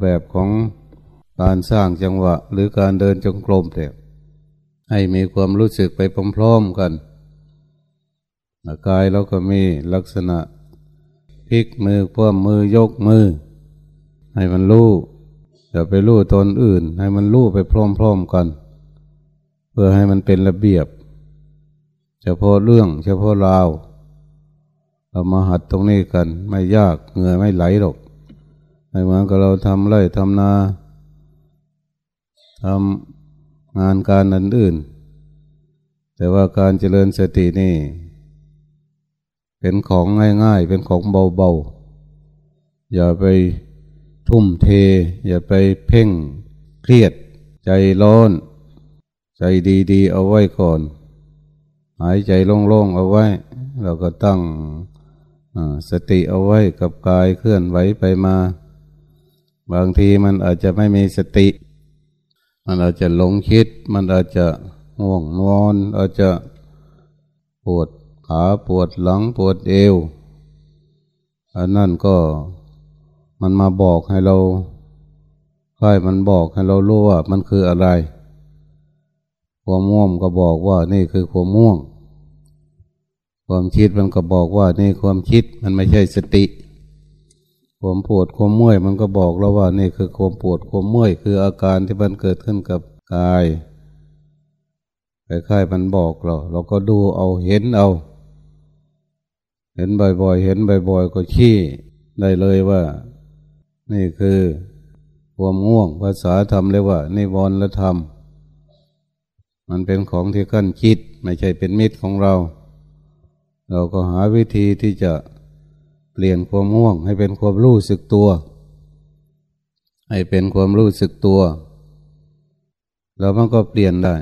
แบบของการสร้างจังหวะ หรือการเดินจงกรมแต่ให้มีความรู้สึกไปพร้อมๆกันกายเราก็มีลักษณะพลิกมือพ่วมมือยกมือ ให้มันรู้อย่าไปรู้ตนอื่น ให้มันรู้ไปพร้อมๆกัน เพื่อให้มันเป็นระเบียบ เฉพาะเรื่อง เฉพาะราวเรามาหัดตรงนี้กันไม่ยากเหงื่อไม่ไหลหรอก ไม่เหมือนกับเราทำไร่ทำนาทำงานการนันอื่น แต่ว่าการเจริญสตินี่ เป็นของง่ายๆ เป็นของเบาๆ อย่าไปทุ่มเท อย่าไปเพ่งเครียด ใจร้อน ใจดีๆ เอาไว้ก่อน หายใจโล่งๆ เอาไว้ เราก็ตั้งสติเอาไว้กับกายเคลื่อนไหวไปมา บางทีมันอาจจะไม่มีสติ มันอาจจะหลงคิด มันอาจจะห่วงนอน อาจจะปวดขาปวดหลังปวดเอว อันนั้นก็มันมาบอกให้เราค่อยมันบอกให้เรารู้ว่ามันคืออะไร ความม่วงก็บอกว่านี่คือความม่วง ความคิดมันก็บอกว่านี่ความคิดมันไม่ใช่สติ ความปวดความเมื่อยมันก็บอกเราว่านี่คือความปวดความเมื่อยคืออาการที่มันเกิดขึ้นกับกายคล้ายๆมันบอกเรา เราก็ดูเอาเห็นเอา เห็นบ่อยๆ เห็นบ่อยๆ ก็ชี้ได้เลยว่า นี่คือความง่วงภาษาธรรมเรียกว่านิวรณธรรม มันเป็นของที่ขั้นคิด ไม่ใช่เป็นมิตรของเรา เราก็หาวิธีที่จะ เปลี่ยนความง่วง ให้เป็นความรู้สึกตัว ให้เป็นความรู้สึกตัวแล้วมันก็เปลี่ยนได้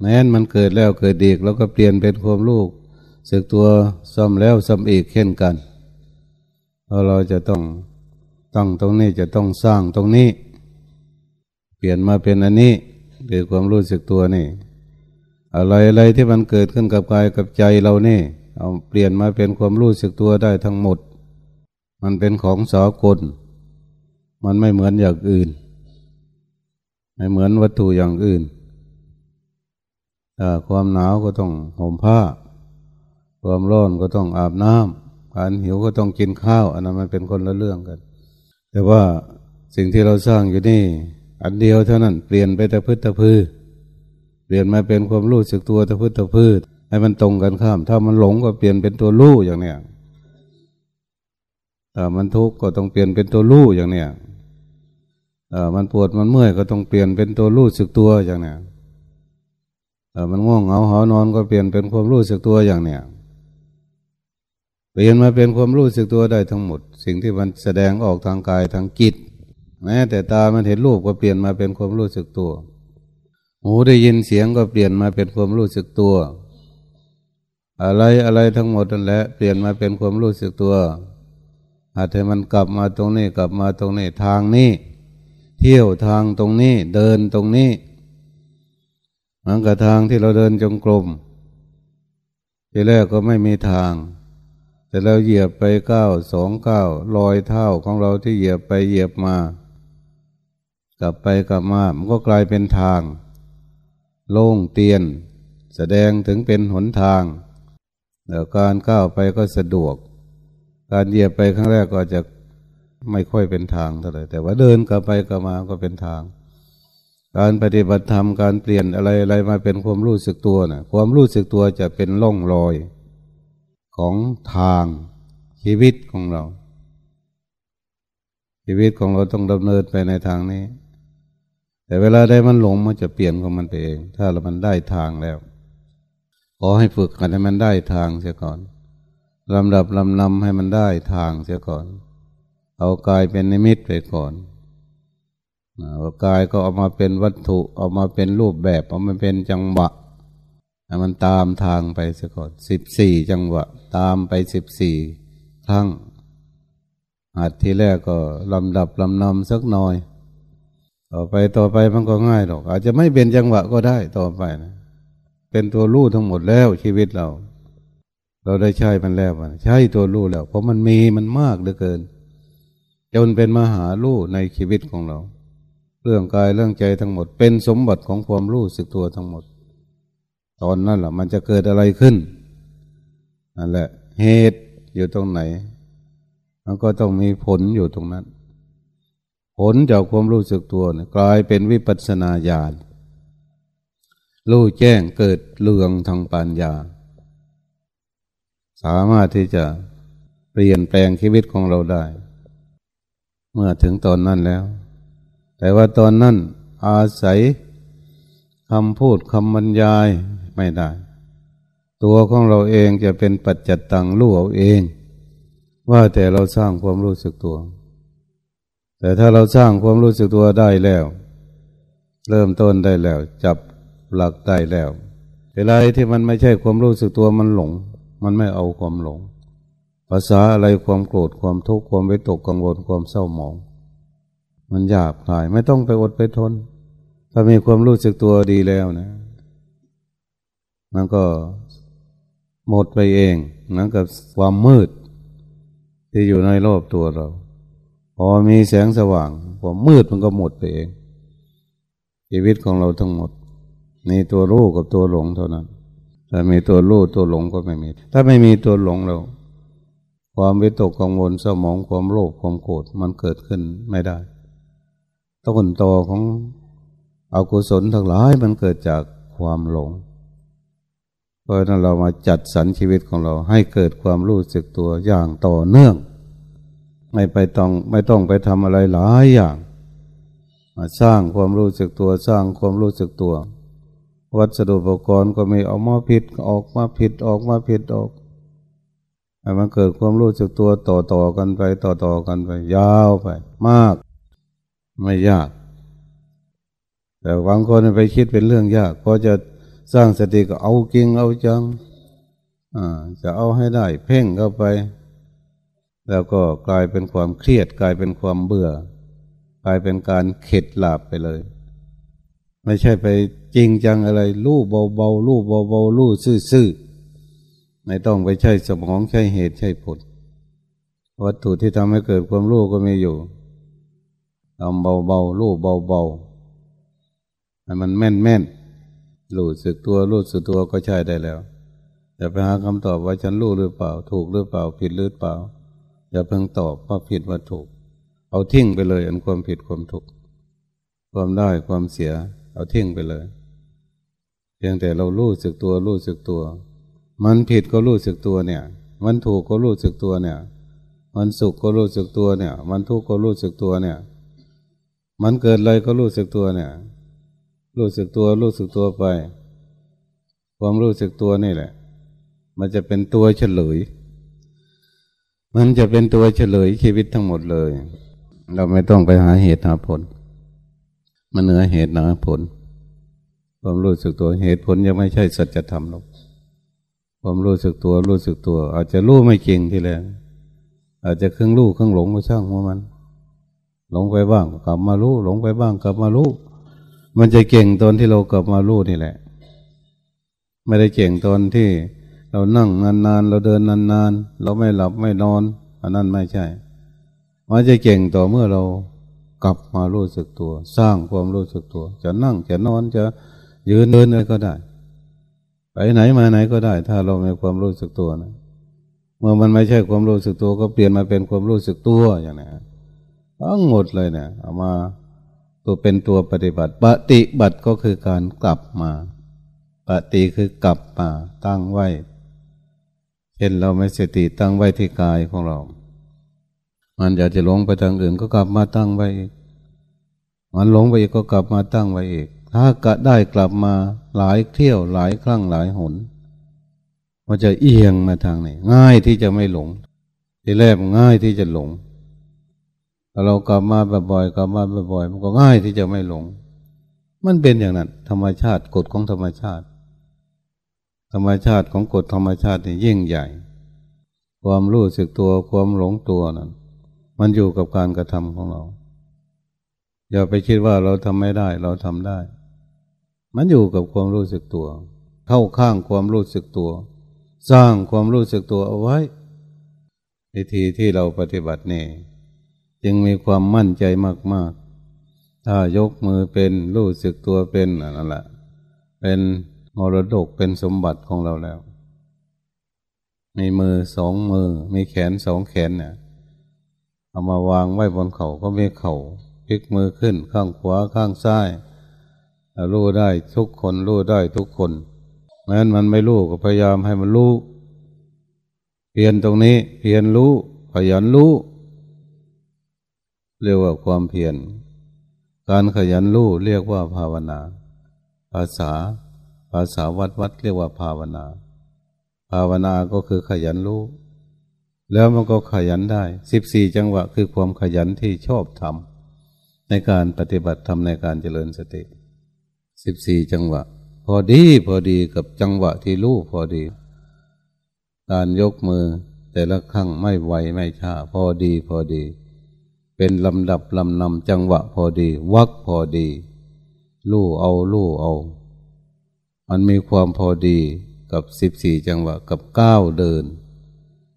แม้นมันเกิดแล้วเกิดอีกเราก็เปลี่ยนเป็นความรู้สึกตัวซ้ำแล้วซ้ำอีกเช่นกันเราะเราจะต้องตั้งตรงนี้จะต้องสร้างตรงนี้ เปลี่ยนมาเป็นอันนี้คือความรู้สึกตัวนี่ อะไรอะไรที่มันเกิดขึ้นกับกายกับใจเรานี่ เอาเปลี่ยนมาเป็นความรู้สึกตัวได้ทั้งหมด มันเป็นของสากล มันไม่เหมือนอย่างอื่น ไม่เหมือนวัตถุอย่างอื่นความหนาวก็ต้องห่มผ้า ความร้อนก็ต้องอาบน้ำการหิวก็ต้องกินข้าว อันนั้นมันเป็นคนละเรื่องกัน แต่ว่าสิ่งที่เราสร้างอยู่นี่ อันเดียวเท่านั้น เปลี่ยนไปแต่พืชตะพือเปลี่ยนมาเป็นความรู้สึกตัวตะพืชตะพืชให้มันตรงกันข้าม ถ้ามันหลงก็เปลี่ยนเป็นตัวรู้อย่างเนี้ย มันทุกข์ก็ต้องเปลี่ยนเป็นตัวรู้อย่างเนี้ยมันปวดมันเมื่อยก็ต้องเปลี่ยนเป็นตัวรู้สึกตัวอย่างเนี้ยมันง่วงเหงาหานอนก็เปลี่ยนเป็นความรู้สึกตัวอย่างเนี้ยเปลี่ยนมาเป็นความรู้สึกตัวได้ทั้งหมด สิ่งที่มันแสดงออกทางกายทางจิตแม้แต่ตามันเห็นรูปก็เปลี่ยนมาเป็นความรู้สึกตัวหูได้ยินเสียงก็เปลี่ยนมาเป็นความรู้สึกตัว อะไรอะไรทั้งหมดนั่นแหละเปลี่ยนมาเป็นความรู้สึกตัว อาจจะมันกลับมาตรงนี้กลับมาตรงนี้ทางนี้ เที่ยวทางตรงนี้เดินตรงนี้เหมือนกับทางที่เราเดินจงกรมทีแรกก็ไม่มีทาง แต่เราเหยียบไปเก้าสองเก้ารอยเท้าของเราที่เหยียบไปเหยียบมา กลับไปกลับมามันก็กลายเป็นทาง โล่งเตียน แสดงถึงเป็นหนทางแล้วการก้าวไปก็สะดวก การเหยียบไปครั้งแรกก็จะไม่ค่อยเป็นทางเท่าไหร่แต่ว่าเดินกลับไปกลับมาก็เป็นทาง การปฏิบัติธรรมการเปลี่ยนอะไรอะไรมาเป็นความรู้สึกตัวนะ่ะ ความรู้สึกตัวจะเป็นล่องรอยของทางชีวิตของเรา ชีวิตของเราต้องดำเนินไปในทางนี้ แต่เวลาได้มันหลงมันจะเปลี่ยนของมันไปเอง ถ้าเรามันได้ทางแล้วขอให้ฝึกกันให้มันได้ทางเสียก่อน ลำดับลำนำให้มันได้ทางเสียก่อน เอากายเป็นนิมิตไปก่อนเอากายก็เอามาเป็นวัตถุ เอามาเป็นรูปแบบ เอามาเป็นจังหวะให้มันตามทางไปเสียก่อนสิบสี่จังหวะ ตามไปสิบสี่ครั้งอาจทีแรกก็ลำดับลำนำสักหน่อย ต่อไปต่อไปมันก็ง่ายหรอก อาจจะไม่เป็นจังหวะก็ได้ต่อไปนะเป็นตัวรู้ทั้งหมดแล้วชีวิตเรา เราได้ใช้มันแล้วใช้ตัวรู้แล้ว เพราะมันมีมันมากเหลือเกิน จนเป็นมหาลู่ในชีวิตของเรา เรื่องกายเรื่องใจทั้งหมด เป็นสมบัติของความรู้สึกตัวทั้งหมด ตอนนั้นแหละมันจะเกิดอะไรขึ้นนั่นแหละ เหตุอยู่ตรงไหน มันก็ต้องมีผลอยู่ตรงนั้น ผลจากความรู้สึกตัวเนี่ยกลายเป็นวิปัสสนาญาณรู้แจ้งเกิดเรืองทางปัญญา สามารถที่จะเปลี่ยนแปลงชีวิตของเราได้ เมื่อถึงตอนนั้นแล้ว แต่ว่าตอนนั้นอาศัยคำพูดคำบรรยายไม่ได้ ตัวของเราเองจะเป็นปัจจัตตังรู้เอาเอง ว่าแต่เราสร้างความรู้สึกตัว แต่ถ้าเราสร้างความรู้สึกตัวได้แล้ว เริ่มต้นได้แล้ว จับหลักได้แล้วเวลาที่มันไม่ใช่ความรู้สึกตัวมันหลง มันไม่เอาความหลง ภาษาอะไรความโกรธความทุกข์ความวิตกกังวลความเศร้าหมอง มันหยาบคายไม่ต้องไปอดไปทน ถ้ามีความรู้สึกตัวดีแล้วนะ มันก็หมดไปเองนั่นกับความมืด ที่อยู่ในรอบตัวเรา พอมีแสงสว่างความมืดมันก็หมดไปเองชีวิตของเราทั้งหมดมีตัวรู้กับตัวหลงเท่านั้น ถ้ามีตัวรู้ตัวหลงก็ไม่มี ถ้าไม่มีตัวหลงเรา ความวิตกกังวลสมองความโลภความโกรธมันเกิดขึ้นไม่ได้ต้นตอของอากุศลทั้งหลายมันเกิดจากความหลง เพราะนั้นเรามาจัดสรรชีวิตของเราให้เกิดความรู้สึกตัวอย่างต่อเนื่อง ไม่ไปต้องไม่ต้องไปทำอะไรหลายอย่าง มาสร้างความรู้สึกตัวสร้างความรู้สึกตัว วัสดุอุปกรณ์ก็ม่ออกมาผิดออกมาผิดออกมาผิดออกให้มันเกิดความรู้สึกตัวต่อต่อกันไปต่อต่อกันไป ยาวไป มาก ไม่ยาก แต่บางคนไปคิดเป็นเรื่องยากพอจะสร้างสติก็เอาจริงเอาจังจะเอาให้ได้ เพ่งเข้าไป แล้วก็กลายเป็นความเครียด กลายเป็นความเบื่อ กลายเป็นการเข็ดหลาบไปเลย ไม่ใช่ไปจริงจังอะไรลู่เบาๆลู่เบาๆลู่ซื่อๆไม่ต้องไปใช้สมองใช้เหตุใช้ผล วัตถุที่ทำให้เกิดความรู้ก็มีอยู่ทำเบาๆลู่เบาๆให้มันแม่นแม่รู้สึกตัวรู้สึกตัวก็ใช้ได้แล้วอย่าไปหาคำตอบว่าฉันรู้หรือเปล่า ถูกหรือเปล่าผิดหรือเปล่าอย่าเพิ่งตอบว่าผิดว่าถูก เอาทิ้งไปเลยอันความผิดความถูก ความได้ความเสีย เอาทิ้งไปเลย เพียงแต่เรารู้สึกตัวรู้สึกตัว มันผิดก็รู้สึกตัวเนี่ย มันถูกก็รู้สึกตัวเนี่ย มันสุขก็รู้สึกตัวเนี่ย มันทุกข์ก็รู้สึกตัวเนี่ย มันเกิดอะไรก็รู้สึกตัวเนี่ย รู้สึกตัวรู้สึกตัวไป ความรู้สึกตัวนี่แหละ มันจะเป็นตัวเฉลย มันจะเป็นตัวเฉลยชีวิตทั้งหมดเลย เราไม่ต้องไปหาเหตุหาผล มันเหนือเหตุเหนือผล ความรู้สึกตัวเหตุผลยังไม่ใช่สัจธรรมหรอกความรู้สึกตัวรู้สึกตัว อาจจะรู้ไม่เก่งทีแรกอาจจะครึ่งรู้ครึ่งหลงก็ช่างว่ามัน หลงไปบ้างกลับมารู้หลงไปบ้างกลับมารู้มันจะเก่งตอนที่เรากลับมารู้นี่แหละ ไม่ได้เก่งตอนที่เรานั่งนานๆเราเดินนานๆเราไม่หลับไม่นอนอันนั้นไม่ใช่มันจะเก่งต่อเมื่อเรา กลับมารู้สึกตัว สร้างความรู้สึกตัว จะนั่งจะนอนจะยืนเดินอะไรก็ได้ ไปไหนมาไหนก็ได้ ถ้าเรามีความรู้สึกตัวนะเมื่อมันไม่ใช่ความรู้สึกตัวก็เปลี่ยนมาเป็นความรู้สึกตัวอย่างนี้ทั้งหมดเลยเนี่ยเอามาตัวเป็นตัวปฏิบัติ ปฏิบัติก็คือการกลับมา ปฏิคือกลับมาตั้งไว้เช่นเราไม่สติตั้งไว้ที่กายของเรา มันอยากจะหลงไปทางอื่นก็กลับมาตั้งไว้อีกมันหลงไปอีกก็กลับมาตั้งไว้อีก ถ้ากะได้กลับมาหลายเที่ยวหลายครั้งหลายหนมันจะเอียงมาทางไหนง่ายที่จะไม่หลง ทีแรกง่ายที่จะหลงถ้าเรากลับมาบ่อยๆกลับมาบ่อยๆมันก็ง่ายที่จะไม่หลง มันเป็นอย่างนั้น ธรรมชาติกฎของธรรมชาติ ธรรมชาติของกฎธรรมชาตินี่ยิ่งใหญ่ ความรู้สึกตัวความหลงตัวนั้น มันอยู่กับการกระทำของเรา อย่าไปคิดว่าเราทำไม่ได้ เราทำได้ มันอยู่กับความรู้สึกตัว เข้าข้างความรู้สึกตัว สร้างความรู้สึกตัวเอาไว้วิธีที่เราปฏิบัตินี่จึงมีความมั่นใจมาก ๆ ถ้ายกมือเป็นรู้สึกตัวเป็นนั่นแหละเป็นมรดกเป็นสมบัติของเราแล้ว มีมือสองมือ มีแขนสองแขนเนี่ย เอามาวางไว้บนเขาก็มีเขาพลิกมือขึ้นข้างขวาข้างซ้ายรู้ได้ทุกคนรู้ได้ทุกคนแม้นมันไม่รู้ก็พยายามให้มันรู้เพียนตรงนี้เพียนรู้ขยันรู้เรียกว่าความเพียรการขยันรู้เรียกว่าภาวนา ภาษา ภาษาวัดวัดเรียกว่าภาวนา ภาวนาก็คือขยันรู้ แล้วมันก็ขยันได้สิบสี่จังหวะคือความขยันที่ชอบทำในการปฏิบัติทำในการเจริญสติสิบสี่จังหวะ พอดีพอดีกับจังหวะที่รู้พอดี การยกมือแต่ละครั้งไม่ไวไม่ช้าพอดีพอดี เป็นลำดับลำนำจังหวะพอดี วักพอดี ลู่เอาลู่เอา มันมีความพอดีกับสิบสี่จังหวะกับก้าวเดิน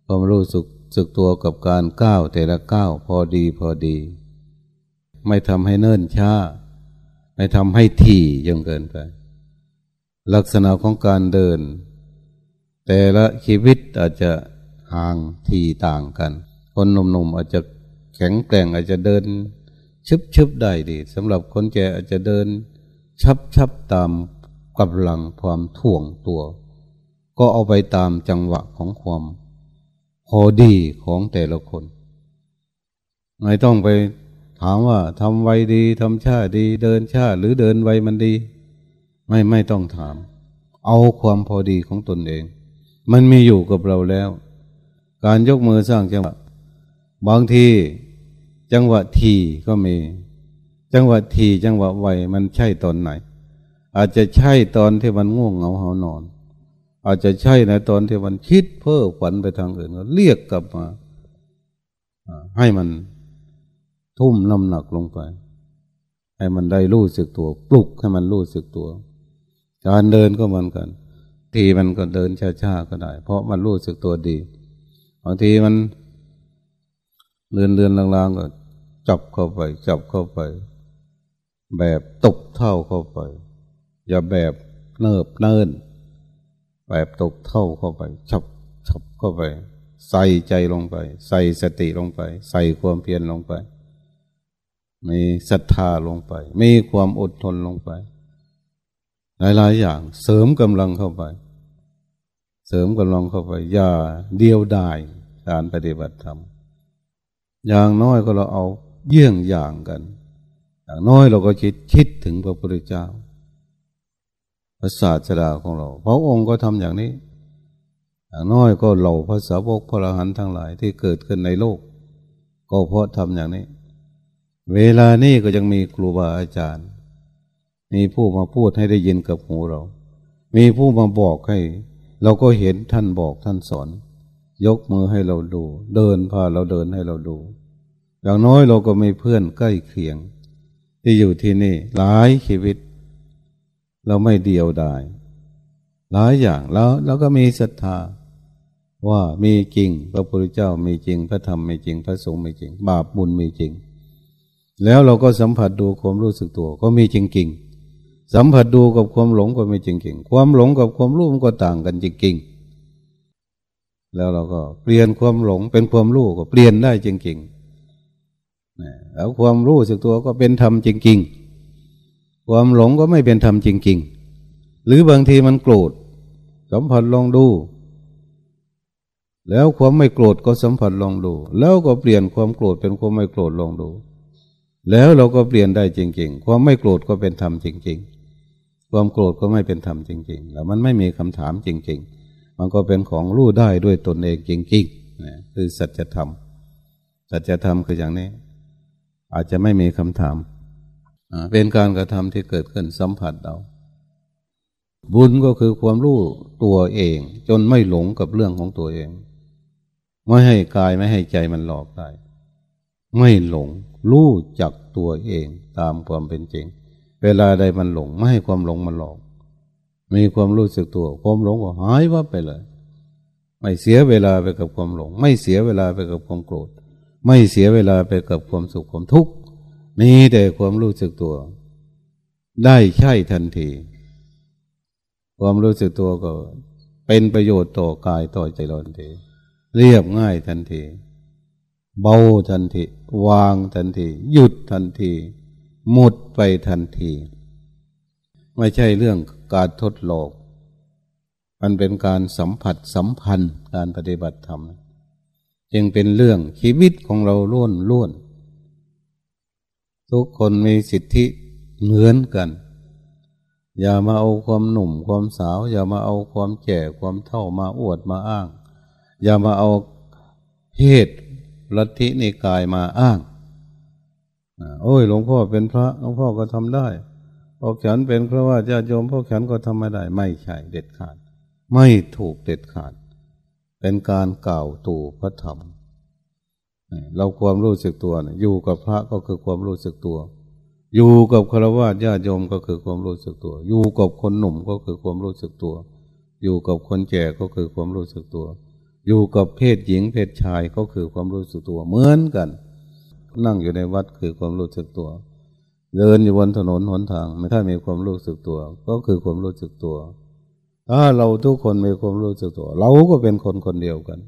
ความรู้สึกสึกตัวกับการก้าวแต่ละก้าวพอดีพอดี ไม่ทำให้เนิ่นช้า ไม่ทำให้ถี่จนเกินไป ลักษณะของการเดิน แต่ละชีวิตอาจจะห่างทีต่างกัน คนหนุ่มๆอาจจะแข็งแกร่งอาจจะเดินชึบๆได้ดีสำหรับคนแก่อาจจะเดิน ชับๆตามกำลังความถ่วงตัว ก็เอาไปตามจังหวะของความ พอดีของแต่ละคนไม่ต้องไปถามว่าทำไวดีทำชาดี เดินชาหรือเดินไวมันดี ไม่ไม่ต้องถาม เอาความพอดีของตนเอง มันมีอยู่กับเราแล้ว การยกมือสร้างจังหวะบางทีจังหวะทีก็มี จังหวะทีจังหวะไวมันใช่ตอนไหน อาจจะใช่ตอนที่มันง่วงเหงาเหานอน อาจจะใช่ในตอนที่มันคิดเพ้อฝันไปทางอื่นก็เรียกกลับมาให้มันทุ่มน้ำหนักลงไป ให้มันได้รู้สึกตัว ปลุกให้มันรู้สึกตัว การเดินก็เหมือนกัน ทีมันก็เดินช้าๆก็ได้ เพราะมันรู้สึกตัวดีบางทีมันเลื่อนเลื่อนลางๆก็จับเข้าไป จับเข้าไป แบบตกเท่าเข้าไป อย่าแบบเนิบเนิน แบบตกเท่าเข้าไปชับชับเข้าไป ใส่ใจลงไป ใส่สติลงไป ใส่ความเพียรลงไป มีศรัทธาลงไป มีความอดทนลงไป หลาย ๆ อย่างเสริมกำลังเข้าไป เสริมกำลังเข้าไปอย่าเดียวดายการปฏิบัติธรรมอย่างน้อยก็เราเอาเยี่ยงอย่างกัน อย่างน้อยเราก็คิดคิดถึงพระพุทธเจ้า พระศาสดาของเรา พระองค์ก็ทำอย่างนี้ อย่างน้อยก็เหล่าภาษาวกพระอรหันต์ทั้งหลายที่เกิดขึ้นในโลก ก็เพราะทำอย่างนี้ เวลานี้ก็ยังมีครูบาอาจารย์ มีผู้มาพูดให้ได้ยินกับหูเรา มีผู้มาบอกให้ เราก็เห็นท่านบอกท่านสอน ยกมือให้เราดู เดินพาเราเดินให้เราดู อย่างน้อยเราก็มีเพื่อนใกล้เคียง ที่อยู่ที่นี่หลายชีวิต เราไม่เดียวดายหลายอย่างแล้วเราก็มีศรัทธา ว่ามีจริง พระพุทธเจ้ามีจริง พระธรรมมีจริง พระสงฆ์มีจริง บาปบุญมีจริง แล้วเราก็สัมผัสดูความรู้สึกตัวก็มีจริงจริงสัมผัสดูกับความหลงก็ม่จริงๆความหลงกับความรู้มันก็ต่างกันจริงๆแล้วเราก็เปลี่ยนความหลงเป็นความรู้ก็เปลี่ยนได้จริงๆแล้วความรู้สึกตัวก็เป็นธรรมจริงๆ ความหลงก็ไม่เป็นธรรมจริง ๆ หรือบางทีมันโกรธสัมผัสลองดู แล้วความไม่โกรธก็สัมผัสลองดู แล้วก็เปลี่ยนความโกรธเป็นความไม่โกรธลองดู แล้วเราก็เปลี่ยนได้จริง ๆ ความไม่โกรธก็เป็นธรรมจริง ๆ ความโกรธก็ไม่เป็นธรรมจริง ๆ แล้วมันไม่มีคำถามจริง ๆ มันก็เป็นของรู้ได้ด้วยตนเองจริงๆนะคือสัจธรรมสัจธรรมคืออย่างนี้ อาจจะไม่มีคำถาม เป็นการกระทำที่เกิดขึ้นสัมผัสเราบุญก็คือความรู้ตัวเอง จนไม่หลงกับเรื่องของตัวเอง ไม่ให้กายไม่ให้ใจมันหลอกได้ไม่หลงรู้จักตัวเองตามความเป็นจริง เวลาใดมันหลง ไม่ให้ความหลงมันหลอก มีความรู้สึกตัว ความหลงก็หายวับไปเลย ไม่เสียเวลาไปกับความหลง ไม่เสียเวลาไปกับความโกรธ ไม่เสียเวลาไปกับความสุขความทุกข์ มีแต่ความรู้สึกตัว ได้ใช่ทันที ความรู้สึกตัวก็ เป็นประโยชน์ต่อกายต่อใจเราทันที เรียบง่ายทันที เบาทันที วางทันที หยุดทันที หมดไปทันที ไม่ใช่เรื่องการทดลองมันเป็นการสัมผัสสัมพันธ์การปฏิบัติธรรม จึงเป็นเรื่องชีวิตของเราล้วนล้วน ทุกคนมีสิทธิเหมือนกัน อย่ามาเอาความหนุ่มความสาว อย่ามาเอาความแก่ความเท่ามาอวดมาอ้าง อย่ามาเอาเพศลัทธินิกายมาอ้างโอ้ยหลวงพ่อเป็นพระหลวงพ่อก็ทำได้พวกฉันเป็นพระว่าญาติโยมพวกฉันก็ทำไม่ได้ ไม่ใช่เด็ดขาด ไม่ถูกเด็ดขาด เป็นการกล่าวตู่พระธรรม เราความรู้สึกตัวอยู่กับพระก็คือความรู้สึกตัว อยู่กับฆรวาสญาติโยมก็คือความรู้สึกตัว อยู่กับคนหนุ่มก็คือความรู้สึกตัว อยู่กับคนแก่ก็คือความรู้สึกตัว อยู่กับเพศหญิงเพศชายก็คือความรู้สึกตัวเหมือนกัน นั่งอยู่ในวัดคือความรู้สึกตัว เดินอยู่บนถนนหนทางไม่ถ้ามีความรู้สึกตัว ก็คือความรู้สึกตัว ถ้าเราทุกคนมีความรู้สึกตัว เราก็เป็นคนคนเดียวกัน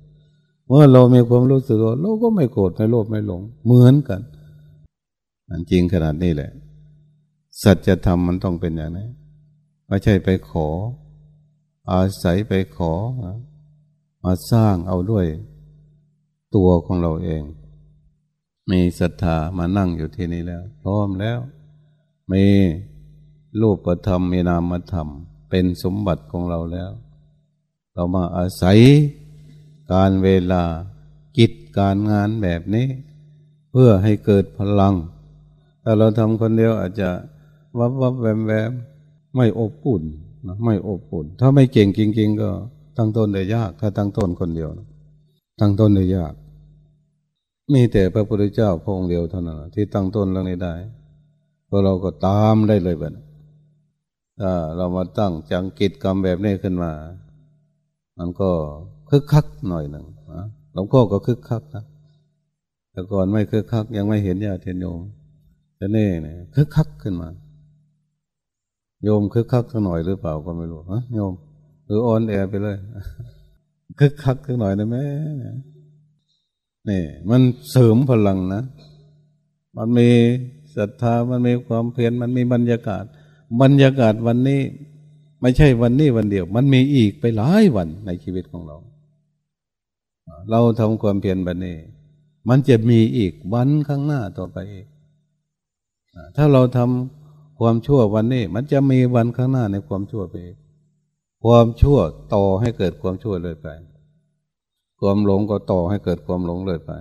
เมื่อเรามีความรู้สึกเราก็ไม่โกรธไม่โลภไม่หลง เหมือนกันอันจริงขนาดนี้แหละ สัจธรรมมันต้องเป็นอย่างนี้ไม่ใช่ไปขอ อาศัยไปขอ มาสร้างเอาด้วยตัวของเราเอง มีศรัทธามานั่งอยู่ที่นี่แล้ว พร้อมแล้ว มีรูปธรรมมีนามธรรม เป็นสมบัติของเราแล้ว เรามาอาศัย การเวลากิจการงานแบบนี้ เพื่อให้เกิดพลัง ถ้าเราทำคนเดียวอาจจะวับวับแวมแวมไม่อบอุ่นนะไม่อบอุ่น ถ้าไม่เก่งจริงๆก็ตั้งต้นได้ยาก ถ้าตั้งต้นคนเดียวนะตั้งต้นได้ยาก มีแต่พระพุทธเจ้าพระองค์เดียวเท่านั้นที่ตั้งต้นเรื่องนี้ได้พอเราก็ตามได้เลยแบบถ้าเรามาตั้งจังกิจกรรมแบบนี้ขึ้นมา มันก็ คึกคักหน่อยหนึ่งหลวงพ่อก็คึกคักนะแต่ก่อนไม่คึกคัก ยังไม่เห็นญาติโยมแต่นี่เนี่ยคึกคักขึ้นมา โยมคึกคักสักหน่อยหรือเปล่าก็ไม่รู้ฮะโยมหรืออ่อนแอไปเลยคึกคักสักหน่อยนะแม่นี่ มันเสริมพลังนะ มันมีศรัทธามันมีความเพียรมันมีบรรยากาศ บรรยากาศวันนี้ ไม่ใช่วันนี้วันเดียว มันมีอีกไปหลายวันในชีวิตของเรา เราทำความเพียรบันนี้ มันจะมีอีกวันข้างหน้าต่อไปอีกถ้าเราทำความชั่ววันนี้ มันจะมีวันข้างหน้าในความชั่วไปความชั่วต่อให้เกิดความชั่วเลยไป ความหลงก็ต่อให้เกิดความหลงเลยไป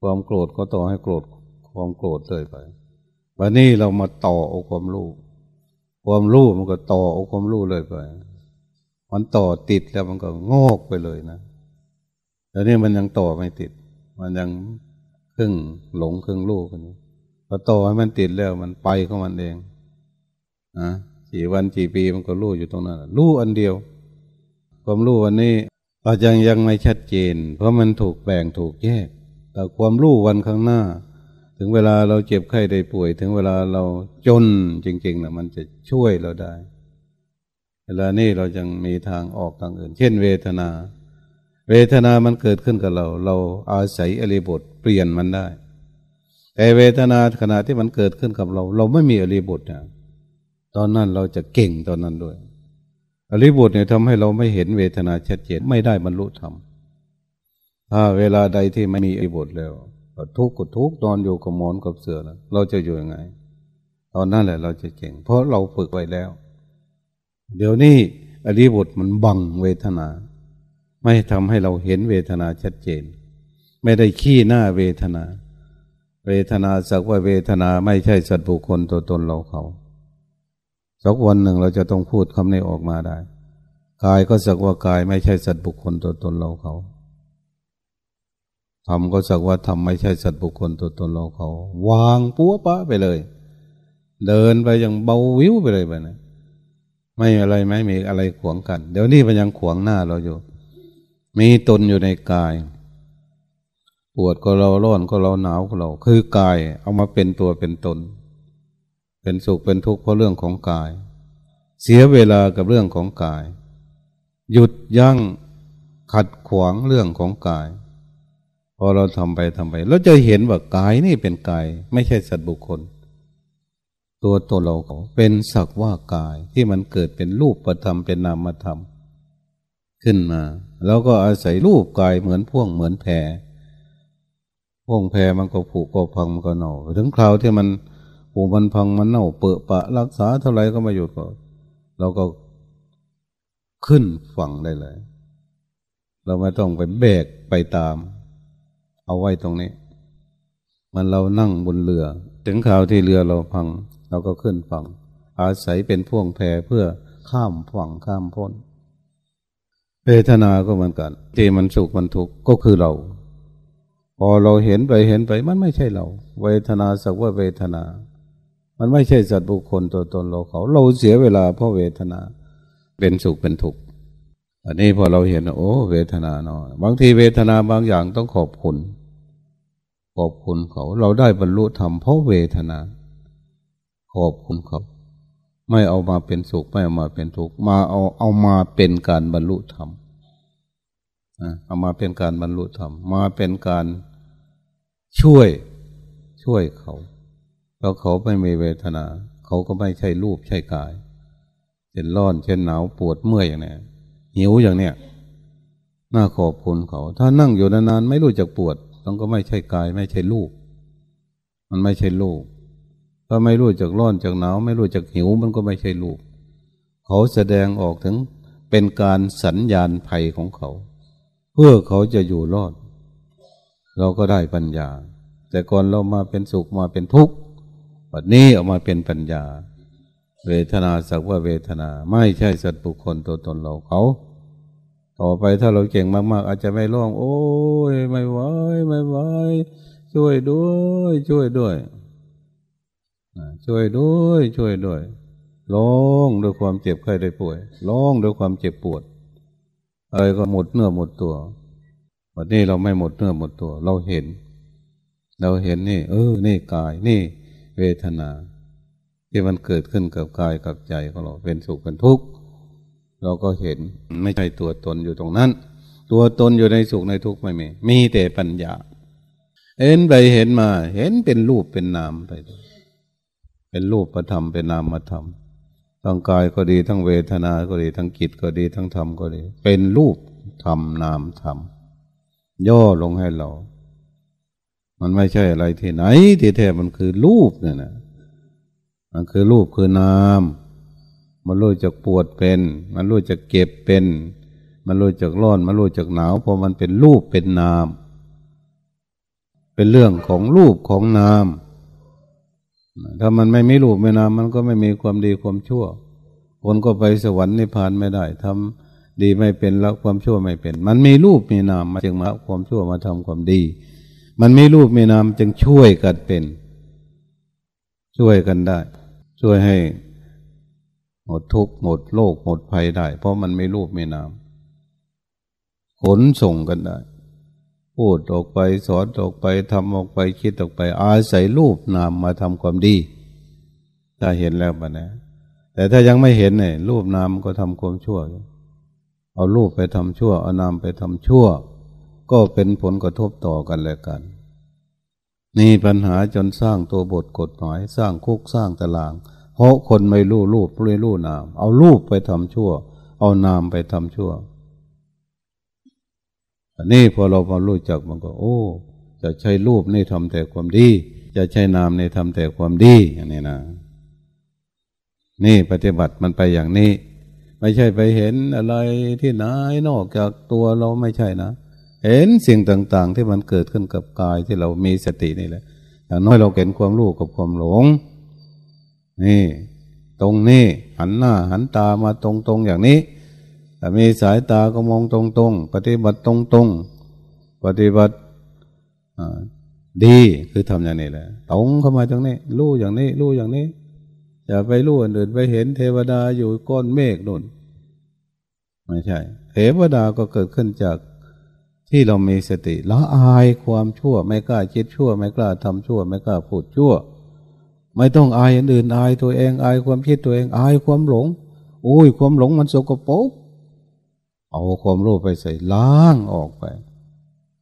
ความโกรธก็ต่อให้โกรธความโกรธเลยไปวันนี้เรามาต่อเอาความรู้ความรู้มันก็ต่อเอาความรู้เลยไป มันต่อติดแล้วมันก็งอกไปเลยนะ แต่นี่มันยังต่อไม่ติด มันยังครึ่งหลงครึ่งรู้กันพอต่อให้มันติดแล้วมันไปของมันเองนะกี่วันกี่ปีมันก็รู้อยู่ตรงนั้นรู้อันเดียว ความรู้วันนี้อาจจะยังไม่ชัดเจน เพราะมันถูกแบ่งถูกแยก แต่ความรู้วันข้างหน้า ถึงเวลาเราเจ็บไข้ได้ป่วย ถึงเวลาเราจนจริงๆนะมันจะช่วยเราได้ เวลานี้เราจึงมีทางออกทางอื่น เช่นเวทนา เวทนามันเกิดขึ้นกับเรา เราอาศัยอริบทเปลี่ยนมันได้ แต่เวทนาขณะที่มันเกิดขึ้นกับเรา เราไม่มีอริบทนะตอนนั้นเราจะเก่งตอนนั้นด้วย อริบทเนี่ยทำให้เราไม่เห็นเวทนาชัดเจนไม่ได้บรรลุธรรมถ้าเวลาใดที่ไม่มีอริบทแล้วทุกข์ก็ทุกข์นอนอยู่กับหมอนกับเสือนะเราจะอยู่ยังไง ตอนนั้นแหละเราจะเก่ง เพราะเราฝึกไว้แล้ว เดี๋ยวนี้อริบทมันบังเวทนา ไม่ทำให้เราเห็นเวทนาชัดเจน ไม่ได้ขี้หน้าเวทนา เวทนาสักว่าเวทนาไม่ใช่สัตว์บุคคลตัวตนเราเขาสักวันหนึ่งเราจะต้องพูดคำนี้ออกมาได้ กายก็สักว่ากายไม่ใช่สัตว์บุคคลตัวตนเราเขาทำก็สักว่าทำไม่ใช่สัตว์บุคคลตัวตนเราเขา วางปัวปะไปเลย เดินไปอย่างเบาวิวไปเลยไปนะไม่อะไรไม่มีอะไรขวางกัน เดี๋ยวนี้มันยังขวางหน้าเราอยู่ มีตนอยู่ในกาย ปวดก็เราร้อนก็เราหนาวก็เรา คือกายเอามาเป็นตัวเป็นตน เป็นสุขเป็นทุกข์เพราะเรื่องของกาย เสียเวลากับเรื่องของกาย หยุดยั้งขัดขวางเรื่องของกาย พอเราทำไปทำไปเราจะเห็นว่ากายนี่เป็นกาย ไม่ใช่สัตว์บุคคล ตัวตนเราเป็นสักว่ากายที่มันเกิดเป็นรูปประธรรมเป็นนามธรรม ขึ้นมา แล้วก็อาศัยรูปกายเหมือนพ่วงเหมือนแพรพ่วงแพรมันก็ผุก็พังมันก็เน่าถึงคราวที่มันผุมันพังมันเน่าเปื้อปะ รักษาเท่าไรก็ไมาหยุดก็เราก็ขึ้นฝั่งได้เลย เราไม่ต้องไปแบกไปตาม เอาไว้ตรงนี้ มันเรานั่งบนเรือ ถึงข่าวที่เรือเราพัง เราก็ขึ้นฝั่ง อาศัยเป็นพ่วงแพเพื่อข้ามฝั่งข้ามพ้น เวทนาก็เหมือนกันที่มันสุขมันทุกข์ก็คือเรา พอเราเห็นไปเห็นไปมันไม่ใช่เรา เวทนาสักว่าเวทนา มันไม่ใช่สัตว์บุคคลตัวตนเราเขา เราเสียเวลาเพราะเวทนา เป็นสุขเป็นทุกข์อันนี้พอเราเห็นโอ้ เวทนาเนาะบางทีเวทนาบางอย่างต้องขอบคุณขอบคุณเขา เราได้บรรลุธรรมเพราะเวทนา ขอบคุณเขา ไม่เอามาเป็นสุขไม่เอามาเป็นทุกข์มาเอาเอามาเป็นการบรรลุธรรมเอามาเป็นการบรรลุธรรมมาเป็นการช่วยช่วยเขา แล้วเขาไม่มีเวทนา เขาก็ไม่ใช่รูปใช่กายเช่นร้อนเช่นหนาวปวดเมื่อยอย่างนี้หิวอย่างเนี้ยน่าขอบคุณเขา ถ้านั่งอยู่นานๆไม่รู้จักปวดต้องก็ไม่ใช่กาย ไม่ใช่รูปมันไม่ใช่รูป ถ้าไม่รู้จักร้อนจากหนาว ไม่รู้จักหิวมันก็ไม่ใช่รูปเขาแสดงออกถึงเป็นการสัญญาณภัยของเขา เพื่อเขาจะอยู่รอด เราก็ได้ปัญญา แต่ก่อนเรามาเป็นสุขมาเป็นทุกข์วันนี้ออกมาเป็นปัญญา เวทนาสักว่าเวทนาไม่ใช่สัตว์บุคคลตัวตนเราเขา ต่อไปถ้าเราเก่งมากๆ อาจจะไม่ร้อง โอ้ยไม่ไหวไม่ไหวช่วยด้วย ช่วยด้วย ช่วยด้วย ช่วยด้วยร้องด้วยความเจ็บไข้ได้ป่วยร้องด้วยความเจ็บปวดอะไรก็หมดเนื้อหมดตัววันนี้เราไม่หมดเนื้อหมดตัว เราเห็น เราเห็นนี่ เออ นี่กาย นี่ เวทนา ที่มันเกิดขึ้นกับกายกับใจของเราเป็นสุขเป็นทุกข์เราก็เห็นไม่ใช่ตัวตนอยู่ตรงนั้น ตัวตนอยู่ในสุขในทุกข์ไม่มีมีแต่ปัญญา เห็นไปเห็นมา เห็นเป็นรูปเป็นนามไปเป็นรูปประธรรมเป็นนามธรรมทั้งกายก็ดีทั้งเวทนา ก็ดีทั้งจิตก็ดีทั้งธรรมก็ดี เป็นรูปธรรมนามธรรมย่อลงให้เรา มันไม่ใช่อะไรที่ไหนที่แท้มันคือรูปเนี่ยนะมันคือรูปคือนาม มันรู้จักปวดเป็น มันรู้จักเก็บเป็น มันรู้จักร้อน มันรู้จักหนาวเพราะมันเป็นรูปเป็นนาม เป็นเรื่องของรูปของนาม ถ้ามันไม่มีรูปไม่นามมันก็ไม่มีความดีความชั่ว คนก็ไปสวรรค์นิพพานไม่ได้ทำดีไม่เป็นละความชั่วไม่เป็น มันมีรูปมีนามมาจึงมาความชั่วมาทำความดี มันมีรูปมีนามจึงช่วยกันเป็น ช่วยกันได้ ช่วยให้หมดทุกข์หมดโลกหมดภัยได้ เพราะมันไม่รูปไม่นามขนส่งกันได้ พูดออกไปสอนออกไปทำออกไปคิดออกไป อาศัยรูปนามมาทำความดี ถ้าเห็นแล้วปะนะ แต่ถ้ายังไม่เห็นเนี่ยรูปนามก็ทำความชั่ว เอารูปไปทำชั่ว เอานามไปทำชั่ว ก็เป็นผลกระทบต่อกันแล้วกัน นี่ปัญหาจนสร้างตัวบทกฎหมายสร้างคุกสร้างตาราง เพราะคนไม่รู้รูปไม่รู้นาม เอารูปไปทำชั่ว เอานามไปทำชั่ว อันนี้พอเรามารู้จักมันก็ โอ้ จะใช้รูปนี่ทำแต่ความดี จะใช้นามในทำแต่ความดีอย่างนี้นะนี่ปฏิบัติมันไปอย่างนี้ ไม่ใช่ไปเห็นอะไรที่ไหนนอกจากตัวเราไม่ใช่นะ เห็นสิ่งต่าง ๆ ที่มันเกิดขึ้นกับกายที่เรามีสตินี่แหละอย่างน้อยเราเห็นความรู้กับความหลง นี่ ตรงนี้หันหน้าหันตามาตรงๆอย่างนี้ ถ้ามีสายตาก็มองตรงๆ ปฏิบัติตรงๆ ปฏิบัติดีคือทำอย่างนี้แหละตรงเข้ามาตรงนี้รู้อย่างนี้รู้อย่างนี้อย่าไปรู้อื่นไปเห็นเทวดาอยู่ก้อนเมฆนุ่นไม่ใช่ เทวดาก็เกิดขึ้นจากที่เรามีสติละอายความชั่ว ไม่กล้าคิดชั่ว ไม่กล้าทำชั่ว ไม่กล้าพูดชั่ว ไม่ต้องอายอันอื่นอายตัวเองอายความคิดตัวเองอายความหลง โอ้ย ความหลงมันสกปรก เอาความรู้ไปใส่ล้างออกไป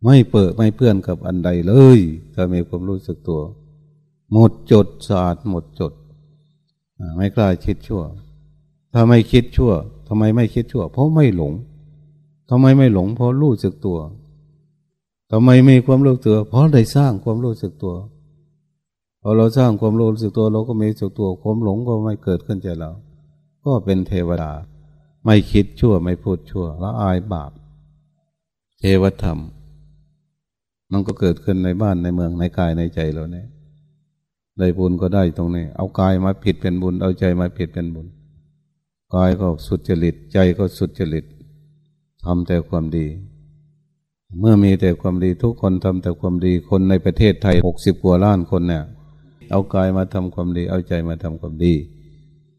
ไม่เปิดไม่เพื่อนกับอันใดเลยถ้ามีความรู้สึกตัว หมดจดสะอาดหมดจด ไม่กล้าคิดชั่ว ถ้าไม่คิดชั่วทำไมไม่คิดชั่ว เพราะไม่หลงทำไมไม่หลง เพราะรู้สึกตัวทำไมมีความรู้ตัว เพราะได้สร้างความรู้สึกตัวพอเราสร้างความรู้สึกตัวเราก็มีสึกตัวความหลงก็ไม่เกิดขึ้นใจเรา ก็เป็นเทวดา ไม่คิดชั่วไม่พูดชั่วละอายบาปเทวธรรม มันก็เกิดขึ้นในบ้านในเมืองในกายในใจเราเนี่ยได้บุญก็ได้ตรงนี้ เอากายมาผิดเป็นบุญ เอาใจมาผิดเป็นบุญกายก็สุดจริต ใจก็สุดจริตทำแต่ความดี เมื่อมีแต่ความดีทุกคนทำแต่ความดีคนในประเทศไทยหกสิบกว่าล้านคนเนี่ย เอากายมาทำความดี เอาใจมาทำความดี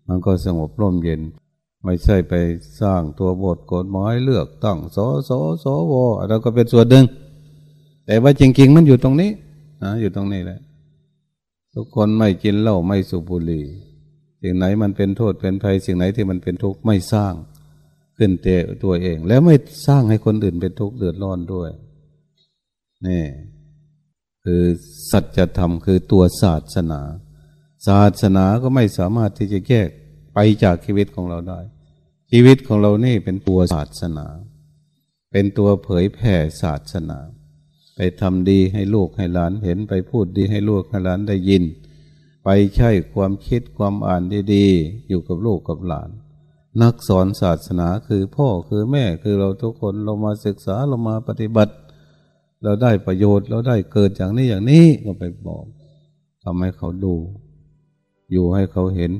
มันก็สงบร่มเย็น ไม่ใช่ไปสร้างตัวบทกฎหมายเลือกตั้งสอสอสอวเราก็เป็นส่วนหนึ่ง แต่ว่าจริง ๆ มันอยู่ตรงนี้นะอยู่ตรงนี้แหละทุกคนไม่กินเหล้าไม่สูบบุหรี่สิ่งไหนมันเป็นโทษเป็นภัยสิ่งไหนที่มันเป็นทุกข์ไม่สร้างขึ้นเตะตัวเอง แล้วไม่สร้างให้คนอื่นเป็นทุกข์เดือดร้อนด้วยนี่คือสัจธรรมคือตัวศาสนา ศาสนาก็ไม่สามารถที่จะแยก ไปจากชีวิตของเราได้ ชีวิตของเรานี่เป็นตัวศาสนา เป็นตัวเผยแผ่ศาสนา ไปทำดีให้ลูกให้หลานเห็นไปพูดดีให้ลูกให้หลานได้ยิน ไปใช้ความคิดความอ่านดีๆ อยู่กับลูกกับหลาน นักสอนศาสนาคือพ่อคือแม่คือเราทุกคนเรามาศึกษาเรามาปฏิบัติ เราได้ประโยชน์เราได้เกิดอย่างนี้อย่างนี้ก็ไปบอกทำให้เขาดู อยู่ให้เขาเห็น